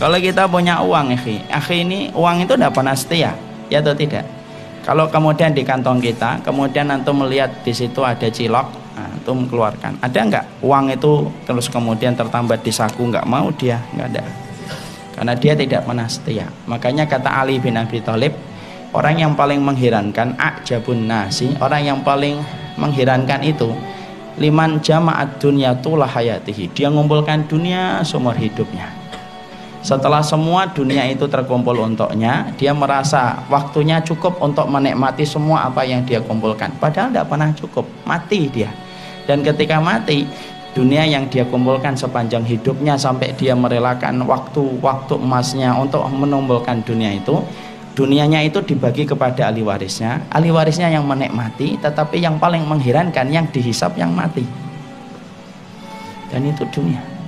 kalau kita punya uang akhi akhi ini uang itu tidak pernah setia ya atau tidak? Kalau kemudian di kantong kita kemudian antum melihat di situ ada cilok nah, antum keluarkan. Ada nggak uang itu terus kemudian tertambat di saku nggak mau dia? Nggak ada. Karena dia tidak pernah setia. Makanya kata Ali bin Abi Thalib orang yang paling mengherankan ajabun nasi orang yang paling mengherankan itu liman jama'at dunia tulah hayatihi. Dia mengumpulkan dunia seumur hidupnya setelah semua dunia itu terkumpul untuknya, dia merasa waktunya cukup untuk menikmati semua apa yang dia kumpulkan. Padahal tidak pernah cukup, mati dia. Dan ketika mati, dunia yang dia kumpulkan sepanjang hidupnya sampai dia merelakan waktu-waktu emasnya untuk menumpulkan dunia itu, dunianya itu dibagi kepada ahli warisnya. Ahli warisnya yang menikmati, tetapi yang paling mengherankan yang dihisap yang mati. Dan itu dunia